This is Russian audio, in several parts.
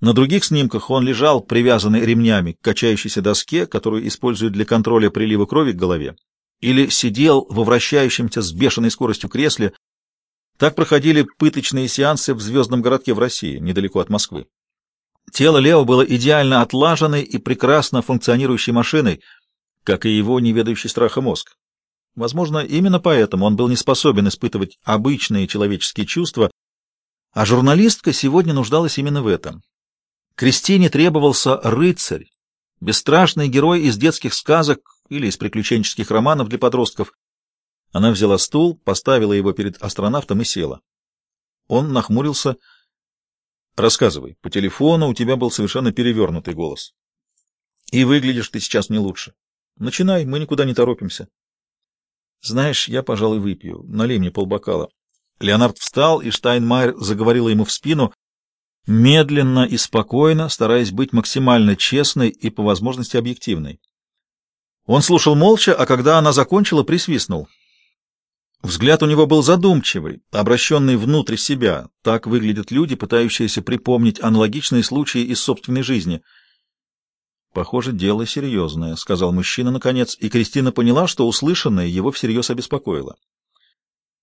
На других снимках он лежал, привязанный ремнями к качающейся доске, которую используют для контроля прилива крови к голове, или сидел во вращающемся с бешеной скоростью кресле. Так проходили пыточные сеансы в звездном городке в России, недалеко от Москвы. Тело Лео было идеально отлаженной и прекрасно функционирующей машиной, как и его неведающий страха мозг. Возможно, именно поэтому он был не способен испытывать обычные человеческие чувства, а журналистка сегодня нуждалась именно в этом. Кристине требовался рыцарь, бесстрашный герой из детских сказок или из приключенческих романов для подростков. Она взяла стул, поставила его перед астронавтом и села. Он нахмурился. «Рассказывай. По телефону у тебя был совершенно перевернутый голос. И выглядишь ты сейчас не лучше. Начинай, мы никуда не торопимся». «Знаешь, я, пожалуй, выпью. Налей мне полбокала». Леонард встал, и Штайнмайер заговорила ему в спину — медленно и спокойно, стараясь быть максимально честной и по возможности объективной. Он слушал молча, а когда она закончила, присвистнул. Взгляд у него был задумчивый, обращенный внутрь себя. Так выглядят люди, пытающиеся припомнить аналогичные случаи из собственной жизни. «Похоже, дело серьезное», — сказал мужчина наконец, и Кристина поняла, что услышанное его всерьез обеспокоило.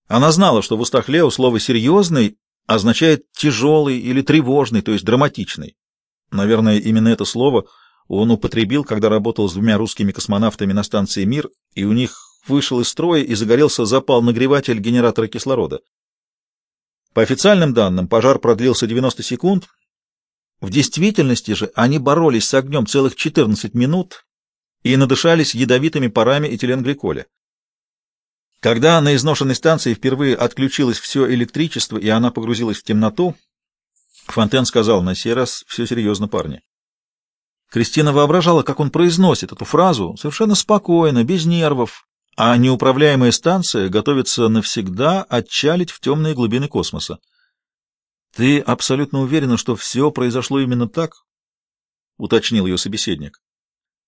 Она знала, что в устах Лео слово «серьезный» означает тяжелый или тревожный, то есть драматичный. Наверное, именно это слово он употребил, когда работал с двумя русскими космонавтами на станции «Мир», и у них вышел из строя и загорелся запал-нагреватель генератора кислорода. По официальным данным, пожар продлился 90 секунд. В действительности же они боролись с огнем целых 14 минут и надышались ядовитыми парами этиленгликоля. Когда на изношенной станции впервые отключилось все электричество, и она погрузилась в темноту, Фонтен сказал на сей раз «Все серьезно, парни». Кристина воображала, как он произносит эту фразу, совершенно спокойно, без нервов, а неуправляемая станция готовится навсегда отчалить в темные глубины космоса. «Ты абсолютно уверена, что все произошло именно так?» — уточнил ее собеседник.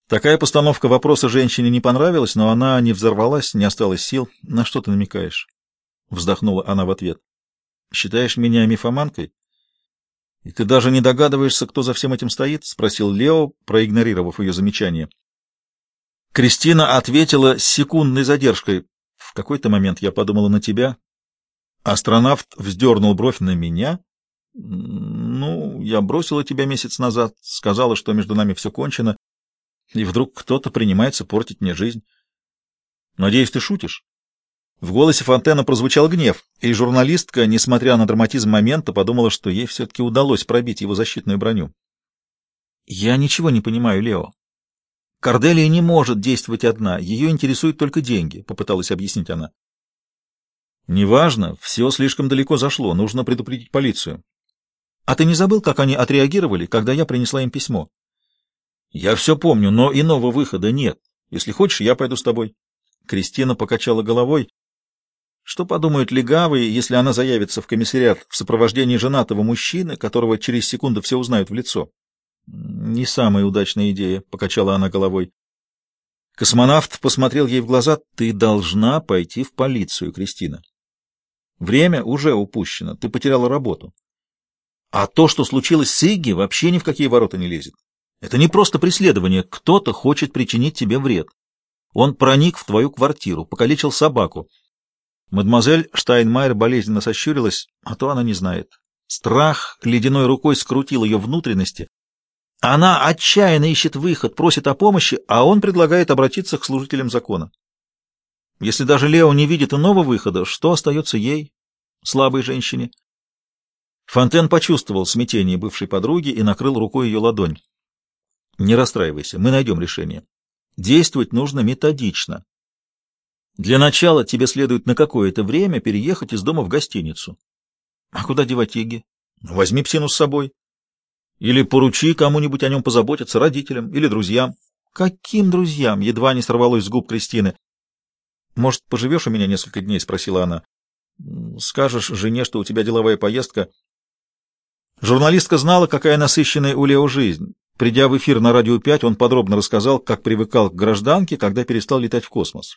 Такая постановка вопроса женщине не понравилась, но она не взорвалась, не осталось сил. На что ты намекаешь? Вздохнула она в ответ. Считаешь меня мифоманкой? И ты даже не догадываешься, кто за всем этим стоит? Спросил Лео, проигнорировав ее замечание. Кристина ответила с секундной задержкой. В какой-то момент я подумала на тебя. Астронавт вздернул бровь на меня. Ну, я бросила тебя месяц назад, сказала, что между нами все кончено и вдруг кто-то принимается портить мне жизнь. Надеюсь, ты шутишь? В голосе Фонтена прозвучал гнев, и журналистка, несмотря на драматизм момента, подумала, что ей все-таки удалось пробить его защитную броню. «Я ничего не понимаю, Лео. Корделия не может действовать одна, ее интересуют только деньги», — попыталась объяснить она. «Неважно, все слишком далеко зашло, нужно предупредить полицию». «А ты не забыл, как они отреагировали, когда я принесла им письмо?» Я все помню, но иного выхода нет. Если хочешь, я пойду с тобой. Кристина покачала головой. Что подумают легавые, если она заявится в комиссариат в сопровождении женатого мужчины, которого через секунду все узнают в лицо? Не самая удачная идея, покачала она головой. Космонавт посмотрел ей в глаза. Ты должна пойти в полицию, Кристина. Время уже упущено, ты потеряла работу. А то, что случилось с Игги, вообще ни в какие ворота не лезет. Это не просто преследование, кто-то хочет причинить тебе вред. Он проник в твою квартиру, покалечил собаку. Мадемуазель Штайнмайер болезненно сощурилась, а то она не знает. Страх ледяной рукой скрутил ее внутренности. Она отчаянно ищет выход, просит о помощи, а он предлагает обратиться к служителям закона. Если даже Лео не видит иного выхода, что остается ей, слабой женщине? Фонтен почувствовал смятение бывшей подруги и накрыл рукой ее ладонь. Не расстраивайся, мы найдем решение. Действовать нужно методично. Для начала тебе следует на какое-то время переехать из дома в гостиницу. А куда девать Иги? Возьми псину с собой. Или поручи кому-нибудь о нем позаботиться, родителям или друзьям. Каким друзьям? Едва не сорвалось с губ Кристины. Может, поживешь у меня несколько дней? Спросила она. Скажешь жене, что у тебя деловая поездка. Журналистка знала, какая насыщенная у Лео жизнь. Придя в эфир на Радио 5, он подробно рассказал, как привыкал к гражданке, когда перестал летать в космос.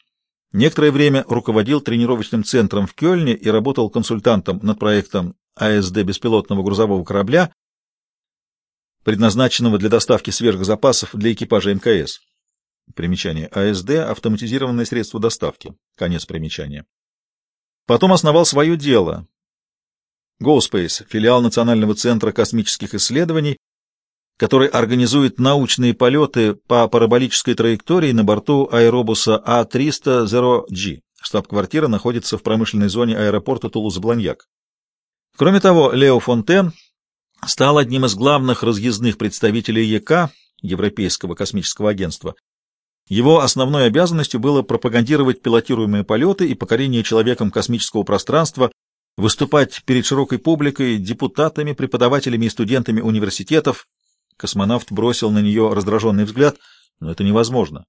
Некоторое время руководил тренировочным центром в Кёльне и работал консультантом над проектом АСД беспилотного грузового корабля, предназначенного для доставки сверхзапасов для экипажа МКС. Примечание. АСД — автоматизированное средство доставки. Конец примечания. Потом основал свое дело. GoSpace — филиал Национального центра космических исследований, который организует научные полеты по параболической траектории на борту аэробуса А300-0G. Штаб-квартира находится в промышленной зоне аэропорта Тулуза-Бланьяк. Кроме того, Лео Фонтен стал одним из главных разъездных представителей ЕК, Европейского космического агентства. Его основной обязанностью было пропагандировать пилотируемые полеты и покорение человеком космического пространства, выступать перед широкой публикой, депутатами, преподавателями и студентами университетов, Космонавт бросил на нее раздраженный взгляд. Но это невозможно.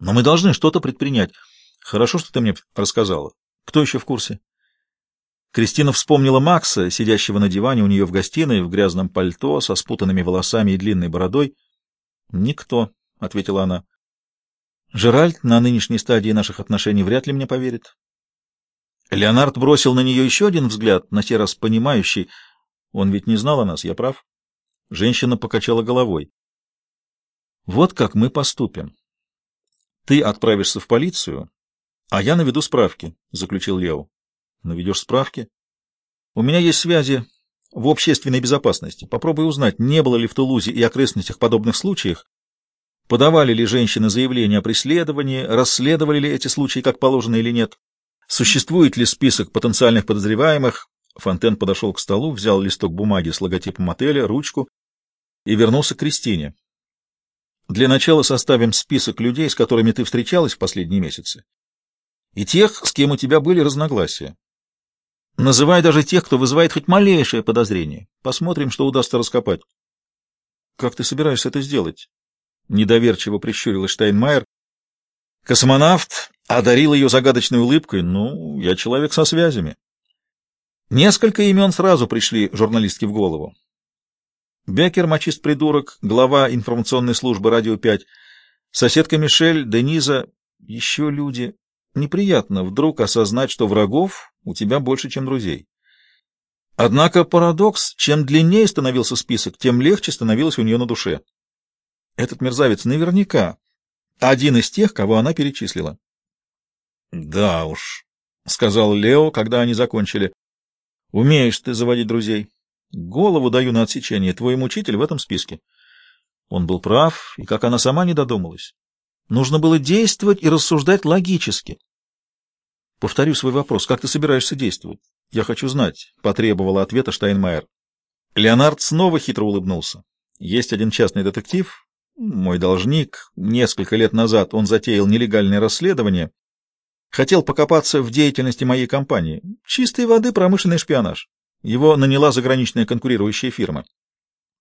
Но мы должны что-то предпринять. Хорошо, что ты мне рассказала. Кто еще в курсе? Кристина вспомнила Макса, сидящего на диване у нее в гостиной, в грязном пальто, со спутанными волосами и длинной бородой. «Никто», — ответила она. «Жеральд на нынешней стадии наших отношений вряд ли мне поверит». Леонард бросил на нее еще один взгляд, на сей раз понимающий. Он ведь не знал о нас, я прав? Женщина покачала головой. Вот как мы поступим. Ты отправишься в полицию, а я наведу справки, заключил Лео. Наведешь справки? У меня есть связи в общественной безопасности. Попробуй узнать, не было ли в Тулузе и окрестностях подобных случаев, подавали ли женщины заявления о преследовании, расследовали ли эти случаи как положено или нет, существует ли список потенциальных подозреваемых. Фонтен подошел к столу, взял листок бумаги с логотипом отеля, ручку и вернулся к Кристине. Для начала составим список людей, с которыми ты встречалась в последние месяцы, и тех, с кем у тебя были разногласия. Называй даже тех, кто вызывает хоть малейшее подозрение. Посмотрим, что удастся раскопать. — Как ты собираешься это сделать? — недоверчиво прищурилась Штайнмайер. Космонавт одарил ее загадочной улыбкой. — Ну, я человек со связями. Несколько имен сразу пришли журналистке в голову. Беккер, мочист-придурок, глава информационной службы «Радио 5», соседка Мишель, Дениза, еще люди. Неприятно вдруг осознать, что врагов у тебя больше, чем друзей. Однако парадокс, чем длиннее становился список, тем легче становилось у нее на душе. Этот мерзавец наверняка один из тех, кого она перечислила. — Да уж, — сказал Лео, когда они закончили. — Умеешь ты заводить друзей. Голову даю на отсечение. Твой мучитель в этом списке. Он был прав, и как она сама не додумалась. Нужно было действовать и рассуждать логически. Повторю свой вопрос. Как ты собираешься действовать? Я хочу знать, — потребовала ответа Штайнмайер. Леонард снова хитро улыбнулся. Есть один частный детектив, мой должник. Несколько лет назад он затеял нелегальное расследование. Хотел покопаться в деятельности моей компании. Чистой воды промышленный шпионаж. Его наняла заграничная конкурирующая фирма.